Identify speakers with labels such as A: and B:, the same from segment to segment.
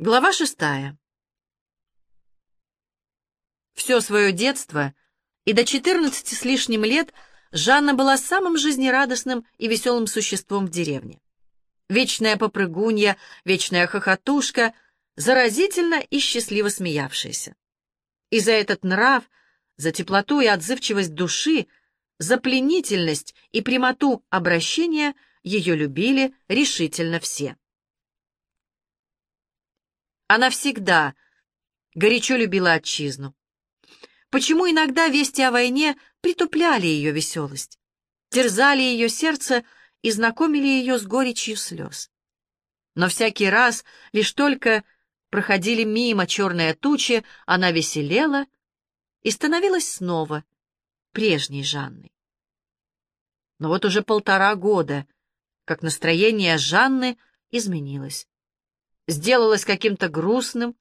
A: Глава шестая. Все свое детство и до 14 с лишним лет Жанна была самым жизнерадостным и веселым существом в деревне. Вечная попрыгунья, вечная хохотушка, заразительно и счастливо смеявшаяся. И за этот нрав, за теплоту и отзывчивость души, за пленительность и прямоту обращения ее любили решительно все. Она всегда горячо любила отчизну. Почему иногда вести о войне притупляли ее веселость, терзали ее сердце и знакомили ее с горечью слез? Но всякий раз, лишь только проходили мимо черные тучи, она веселела и становилась снова прежней Жанной. Но вот уже полтора года, как настроение Жанны изменилось сделалось каким-то грустным.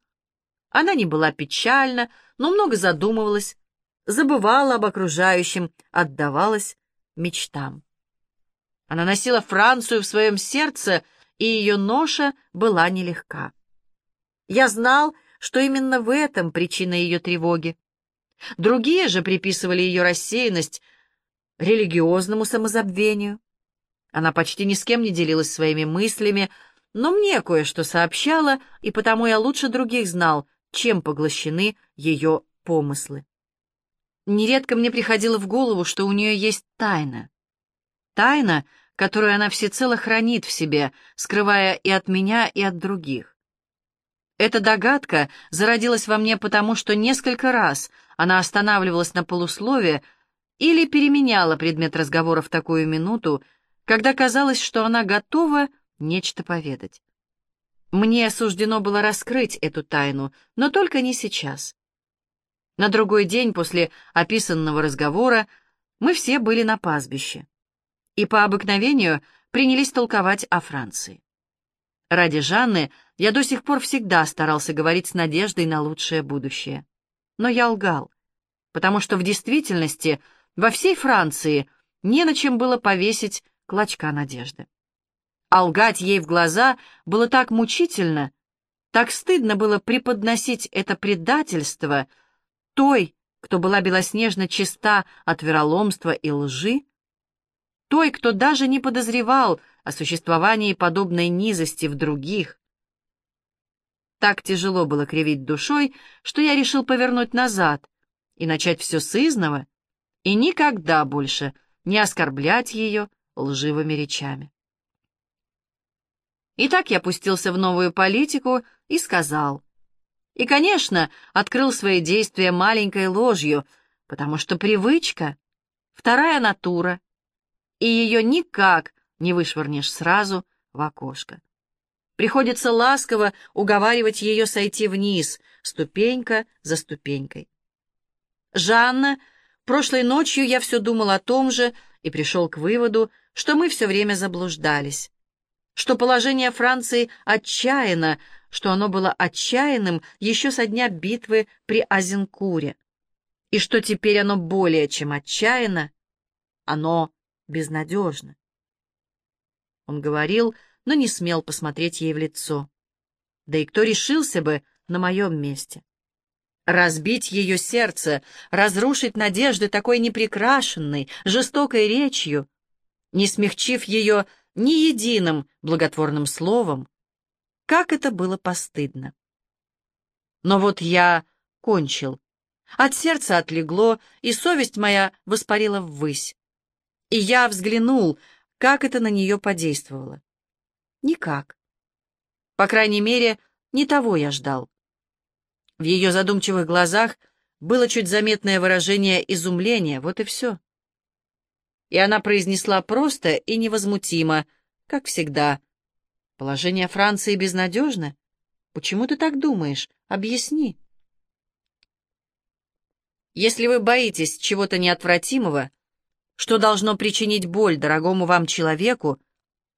A: Она не была печальна, но много задумывалась, забывала об окружающем, отдавалась мечтам. Она носила Францию в своем сердце, и ее ноша была нелегка. Я знал, что именно в этом причина ее тревоги. Другие же приписывали ее рассеянность религиозному самозабвению. Она почти ни с кем не делилась своими мыслями, но мне кое-что сообщала, и потому я лучше других знал, чем поглощены ее помыслы. Нередко мне приходило в голову, что у нее есть тайна. Тайна, которую она всецело хранит в себе, скрывая и от меня, и от других. Эта догадка зародилась во мне потому, что несколько раз она останавливалась на полуслове или переменяла предмет разговора в такую минуту, когда казалось, что она готова нечто поведать. Мне суждено было раскрыть эту тайну, но только не сейчас. На другой день после описанного разговора мы все были на пастбище и по обыкновению принялись толковать о Франции. Ради Жанны я до сих пор всегда старался говорить с надеждой на лучшее будущее. Но я лгал, потому что в действительности во всей Франции не на чем было повесить клочка надежды а лгать ей в глаза было так мучительно, так стыдно было преподносить это предательство той, кто была белоснежно чиста от вероломства и лжи, той, кто даже не подозревал о существовании подобной низости в других. Так тяжело было кривить душой, что я решил повернуть назад и начать все с изного, и никогда больше не оскорблять ее лживыми речами. И так я пустился в новую политику и сказал. И, конечно, открыл свои действия маленькой ложью, потому что привычка — вторая натура, и ее никак не вышвырнешь сразу в окошко. Приходится ласково уговаривать ее сойти вниз, ступенька за ступенькой. Жанна, прошлой ночью я все думал о том же и пришел к выводу, что мы все время заблуждались что положение Франции отчаянно, что оно было отчаянным еще со дня битвы при Азенкуре, и что теперь оно более чем отчаянно, оно безнадежно. Он говорил, но не смел посмотреть ей в лицо. Да и кто решился бы на моем месте? Разбить ее сердце, разрушить надежды такой непрекрашенной, жестокой речью, не смягчив ее ни единым благотворным словом, как это было постыдно. Но вот я кончил. От сердца отлегло, и совесть моя воспарила ввысь. И я взглянул, как это на нее подействовало. Никак. По крайней мере, не того я ждал. В ее задумчивых глазах было чуть заметное выражение изумления, вот и все и она произнесла просто и невозмутимо, как всегда. «Положение Франции безнадежно? Почему ты так думаешь? Объясни». «Если вы боитесь чего-то неотвратимого, что должно причинить боль дорогому вам человеку,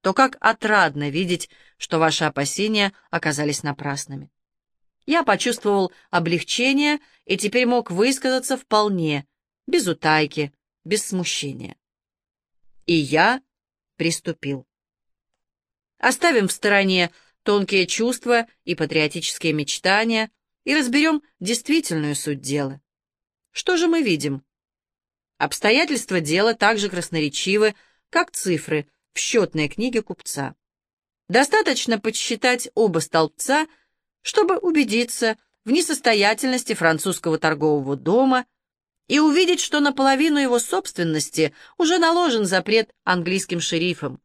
A: то как отрадно видеть, что ваши опасения оказались напрасными. Я почувствовал облегчение и теперь мог высказаться вполне, без утайки, без смущения. И я приступил. Оставим в стороне тонкие чувства и патриотические мечтания и разберем действительную суть дела. Что же мы видим? Обстоятельства дела так же красноречивы, как цифры в счетной книге купца. Достаточно подсчитать оба столбца, чтобы убедиться в несостоятельности французского торгового дома и увидеть, что на половину его собственности уже наложен запрет английским шерифом,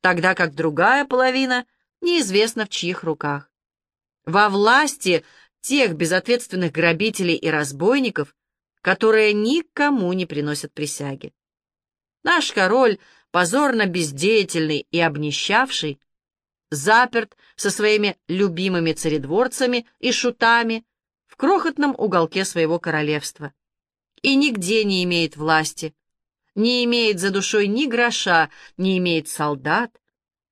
A: тогда как другая половина неизвестна в чьих руках. Во власти тех безответственных грабителей и разбойников, которые никому не приносят присяги. Наш король, позорно бездеятельный и обнищавший, заперт со своими любимыми царедворцами и шутами в крохотном уголке своего королевства и нигде не имеет власти, не имеет за душой ни гроша, не имеет солдат,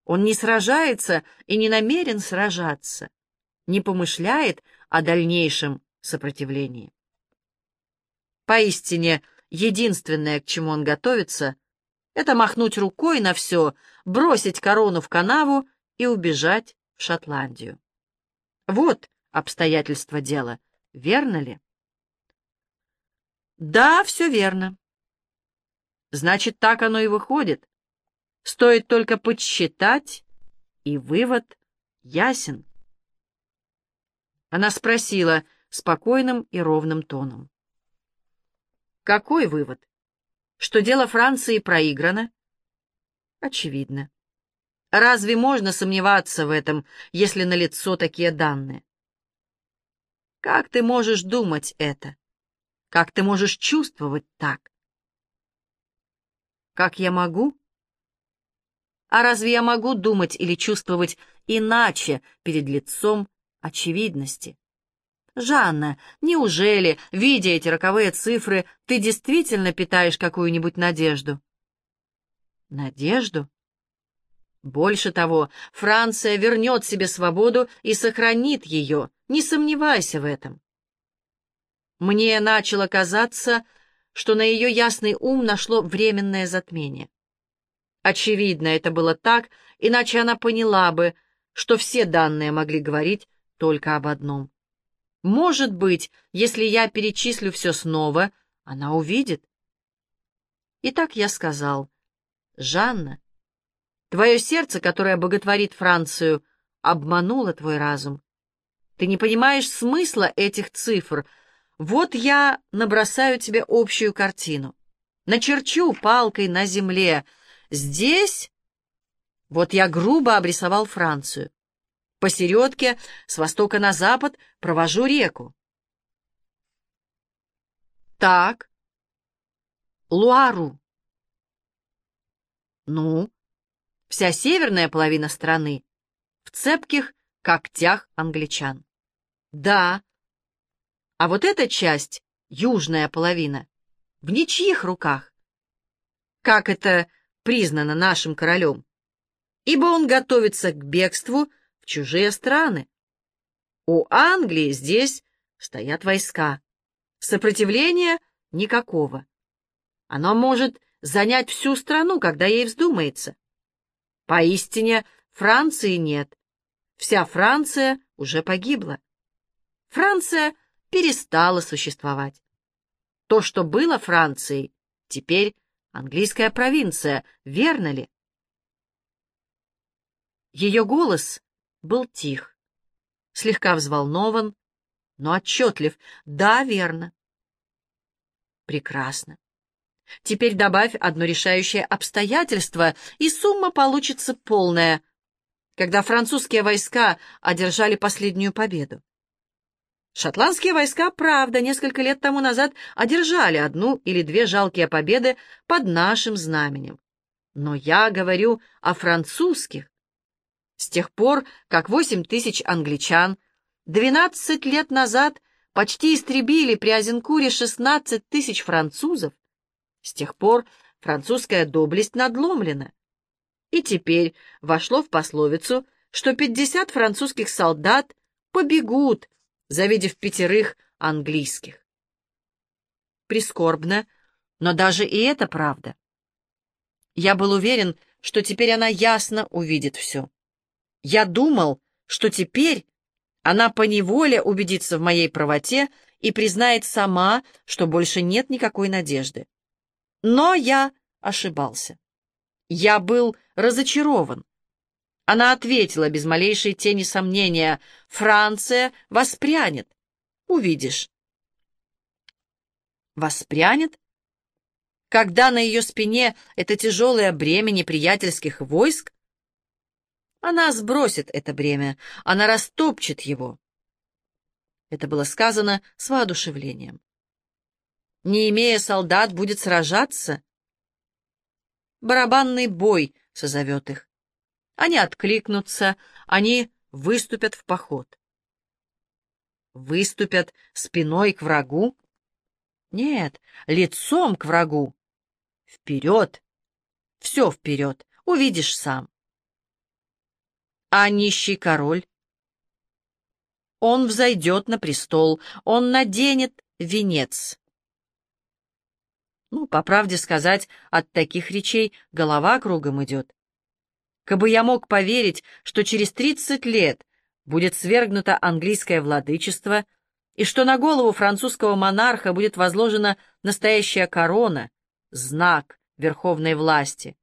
A: он не сражается и не намерен сражаться, не помышляет о дальнейшем сопротивлении. Поистине, единственное, к чему он готовится, это махнуть рукой на все, бросить корону в канаву и убежать в Шотландию. Вот обстоятельства дела, верно ли? Да, все верно. Значит, так оно и выходит. Стоит только подсчитать, и вывод ясен. Она спросила спокойным и ровным тоном. Какой вывод? Что дело Франции проиграно? Очевидно. Разве можно сомневаться в этом, если налицо такие данные? Как ты можешь думать это? Как ты можешь чувствовать так? Как я могу? А разве я могу думать или чувствовать иначе перед лицом очевидности? Жанна, неужели, видя эти роковые цифры, ты действительно питаешь какую-нибудь надежду? Надежду? Больше того, Франция вернет себе свободу и сохранит ее, не сомневайся в этом. Мне начало казаться, что на ее ясный ум нашло временное затмение. Очевидно, это было так, иначе она поняла бы, что все данные могли говорить только об одном. Может быть, если я перечислю все снова, она увидит. Итак, я сказал, «Жанна, Твое сердце, которое боготворит Францию, обмануло твой разум. Ты не понимаешь смысла этих цифр. Вот я набросаю тебе общую картину. Начерчу палкой на земле. Здесь... Вот я грубо обрисовал Францию. Посередке, с востока на запад, провожу реку. Так. Луару. Ну, вся северная половина страны в цепких когтях англичан. Да, а вот эта часть, южная половина, в ничьих руках. Как это признано нашим королем? Ибо он готовится к бегству в чужие страны. У Англии здесь стоят войска. Сопротивления никакого. Оно может занять всю страну, когда ей вздумается. Поистине, Франции нет. Вся Франция уже погибла. Франция перестала существовать. То, что было Францией, теперь английская провинция, верно ли? Ее голос был тих, слегка взволнован, но отчетлив. Да, верно. Прекрасно. Теперь добавь одно решающее обстоятельство, и сумма получится полная, когда французские войска одержали последнюю победу. Шотландские войска, правда, несколько лет тому назад одержали одну или две жалкие победы под нашим знаменем. Но я говорю о французских. С тех пор, как восемь тысяч англичан двенадцать лет назад почти истребили при Азенкуре шестнадцать тысяч французов, с тех пор французская доблесть надломлена. И теперь вошло в пословицу, что пятьдесят французских солдат побегут, завидев пятерых английских. Прискорбно, но даже и это правда. Я был уверен, что теперь она ясно увидит все. Я думал, что теперь она поневоле убедится в моей правоте и признает сама, что больше нет никакой надежды. Но я ошибался. Я был разочарован. Она ответила без малейшей тени сомнения. «Франция воспрянет. Увидишь». «Воспрянет? Когда на ее спине это тяжелое бремя неприятельских войск? Она сбросит это бремя, она растопчет его». Это было сказано с воодушевлением. «Не имея солдат, будет сражаться?» Барабанный бой созовет их. Они откликнутся, они выступят в поход. Выступят спиной к врагу? Нет, лицом к врагу. Вперед! Все вперед, увидишь сам. А нищий король? Он взойдет на престол, он наденет венец. Ну, по правде сказать, от таких речей голова кругом идет. Кабы я мог поверить, что через тридцать лет будет свергнуто английское владычество и что на голову французского монарха будет возложена настоящая корона, знак верховной власти.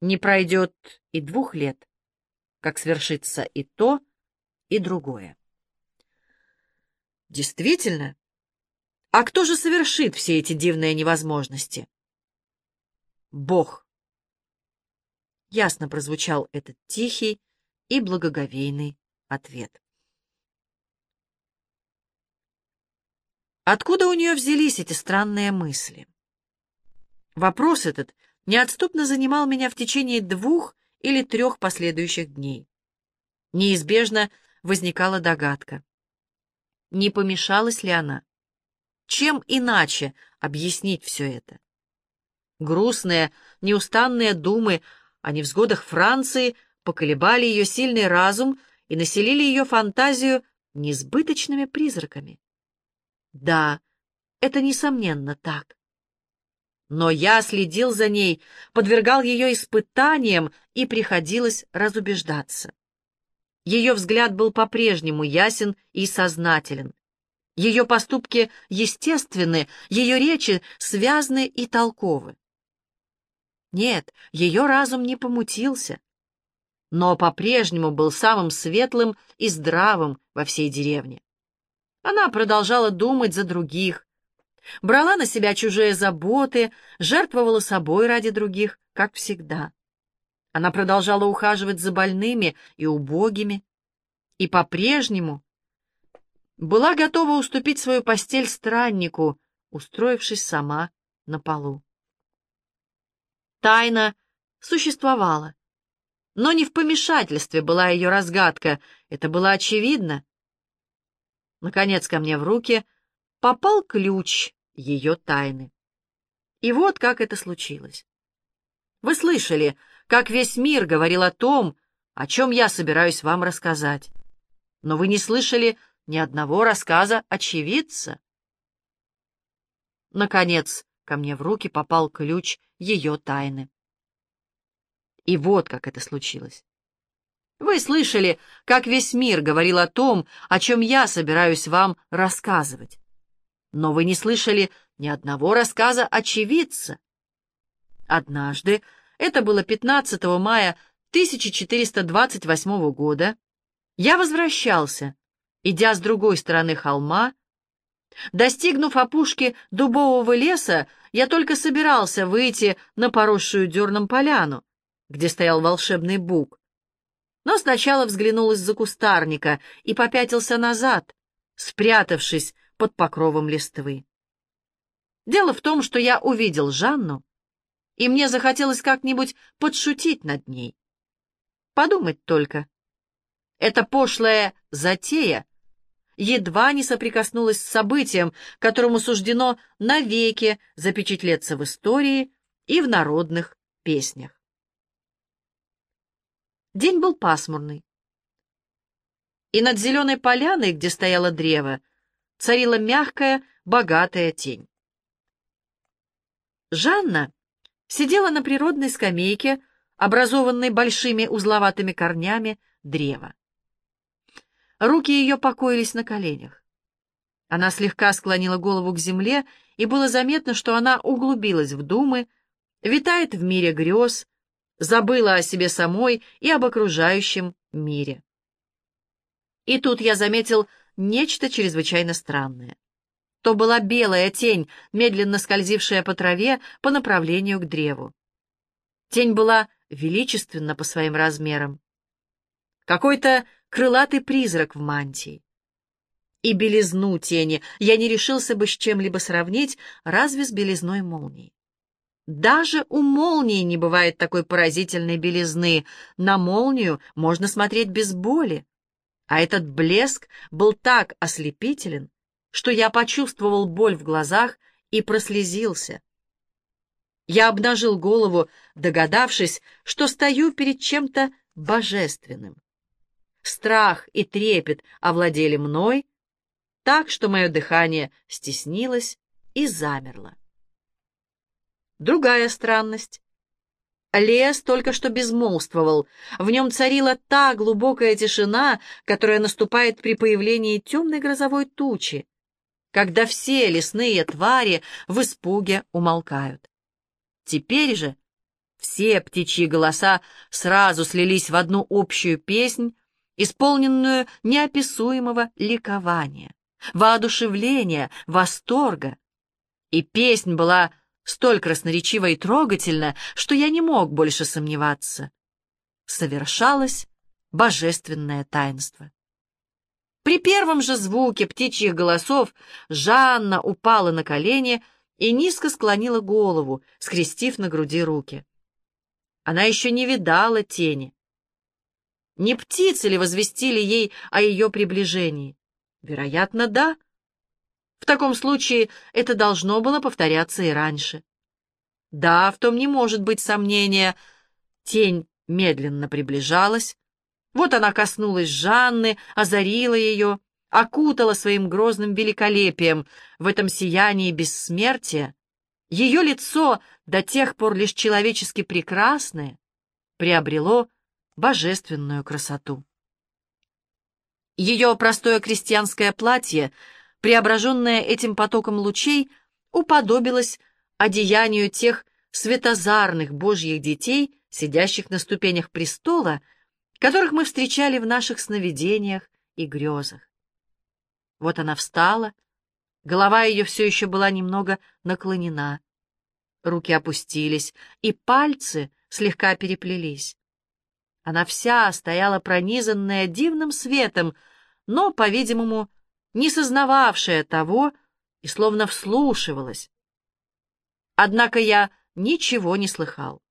A: Не пройдет и двух лет, как свершится и то, и другое. Действительно, а кто же совершит все эти дивные невозможности? Бог. Ясно прозвучал этот тихий и благоговейный ответ. Откуда у нее взялись эти странные мысли? Вопрос этот неотступно занимал меня в течение двух или трех последующих дней. Неизбежно возникала догадка. Не помешалась ли она? Чем иначе объяснить все это? Грустные, неустанные думы о невзгодах Франции поколебали ее сильный разум и населили ее фантазию несбыточными призраками. Да, это несомненно так. Но я следил за ней, подвергал ее испытаниям, и приходилось разубеждаться. Ее взгляд был по-прежнему ясен и сознателен. Ее поступки естественны, ее речи связны и толковы. Нет, ее разум не помутился, но по-прежнему был самым светлым и здравым во всей деревне. Она продолжала думать за других, брала на себя чужие заботы, жертвовала собой ради других, как всегда. Она продолжала ухаживать за больными и убогими, и по-прежнему была готова уступить свою постель страннику, устроившись сама на полу. Тайна существовала. Но не в помешательстве была ее разгадка, это было очевидно. Наконец ко мне в руки попал ключ ее тайны. И вот как это случилось. Вы слышали, как весь мир говорил о том, о чем я собираюсь вам рассказать. Но вы не слышали ни одного рассказа очевидца. Наконец, ко мне в руки попал ключ ее тайны. И вот как это случилось. Вы слышали, как весь мир говорил о том, о чем я собираюсь вам рассказывать. Но вы не слышали ни одного рассказа очевидца. Однажды, это было 15 мая 1428 года, я возвращался, идя с другой стороны холма, Достигнув опушки дубового леса, я только собирался выйти на поросшую дерном поляну, где стоял волшебный бук. Но сначала взглянул из-за кустарника и попятился назад, спрятавшись под покровом листвы. Дело в том, что я увидел Жанну, и мне захотелось как-нибудь подшутить над ней. Подумать только. Эта пошлая затея едва не соприкоснулась с событием, которому суждено навеки запечатлеться в истории и в народных песнях. День был пасмурный. И над зеленой поляной, где стояло древо, царила мягкая, богатая тень. Жанна сидела на природной скамейке, образованной большими узловатыми корнями древа. Руки ее покоились на коленях. Она слегка склонила голову к земле, и было заметно, что она углубилась в думы, витает в мире грез, забыла о себе самой и об окружающем мире. И тут я заметил нечто чрезвычайно странное. То была белая тень, медленно скользившая по траве по направлению к древу. Тень была величественна по своим размерам. Какой-то крылатый призрак в мантии. И белизну тени я не решился бы с чем-либо сравнить, разве с белизной молнии. Даже у молнии не бывает такой поразительной белизны. На молнию можно смотреть без боли. А этот блеск был так ослепителен, что я почувствовал боль в глазах и прослезился. Я обнажил голову, догадавшись, что стою перед чем-то божественным. Страх и трепет овладели мной, так что мое дыхание стеснилось и замерло. Другая странность. Лес только что безмолвствовал. В нем царила та глубокая тишина, которая наступает при появлении темной грозовой тучи, когда все лесные твари в испуге умолкают. Теперь же все птичьи голоса сразу слились в одну общую песнь, исполненную неописуемого ликования, воодушевления, восторга. И песнь была столь красноречиво и трогательно, что я не мог больше сомневаться. Совершалось божественное таинство. При первом же звуке птичьих голосов Жанна упала на колени и низко склонила голову, скрестив на груди руки. Она еще не видала тени. Не птицы ли возвестили ей о ее приближении? Вероятно, да. В таком случае это должно было повторяться и раньше. Да, в том не может быть сомнения. Тень медленно приближалась. Вот она коснулась Жанны, озарила ее, окутала своим грозным великолепием в этом сиянии бессмертия. Ее лицо, до тех пор лишь человечески прекрасное, приобрело божественную красоту. Ее простое крестьянское платье — преображенная этим потоком лучей, уподобилась одеянию тех светозарных божьих детей, сидящих на ступенях престола, которых мы встречали в наших сновидениях и грезах. Вот она встала, голова ее все еще была немного наклонена, руки опустились, и пальцы слегка переплелись. Она вся стояла пронизанная дивным светом, но, по-видимому, не сознававшая того и словно вслушивалась. Однако я ничего не слыхал.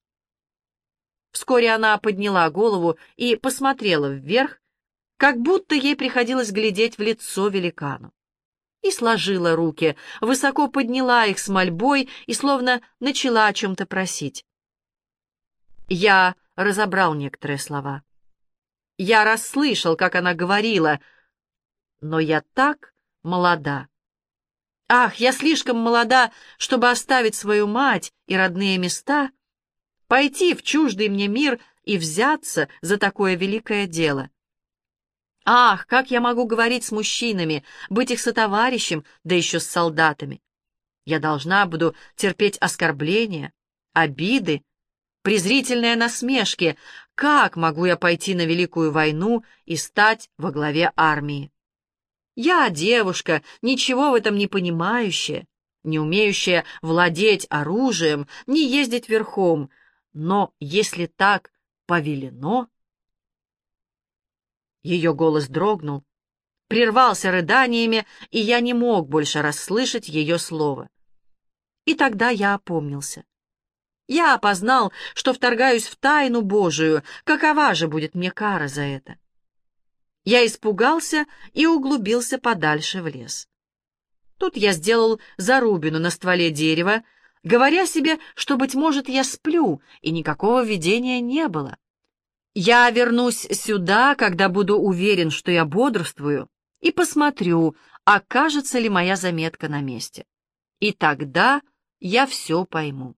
A: Вскоре она подняла голову и посмотрела вверх, как будто ей приходилось глядеть в лицо великану. И сложила руки, высоко подняла их с мольбой и словно начала о чем-то просить. Я разобрал некоторые слова. Я расслышал, как она говорила — но я так молода. Ах, я слишком молода, чтобы оставить свою мать и родные места, пойти в чуждый мне мир и взяться за такое великое дело. Ах, как я могу говорить с мужчинами, быть их сотоварищем, да еще с солдатами. Я должна буду терпеть оскорбления, обиды, презрительные насмешки. Как могу я пойти на великую войну и стать во главе армии? Я девушка, ничего в этом не понимающая, не умеющая владеть оружием, не ездить верхом. Но если так повелено... Ее голос дрогнул, прервался рыданиями, и я не мог больше расслышать ее слово. И тогда я опомнился. Я опознал, что вторгаюсь в тайну Божию, какова же будет мне кара за это? Я испугался и углубился подальше в лес. Тут я сделал зарубину на стволе дерева, говоря себе, что, быть может, я сплю, и никакого видения не было. Я вернусь сюда, когда буду уверен, что я бодрствую, и посмотрю, окажется ли моя заметка на месте. И тогда я все пойму.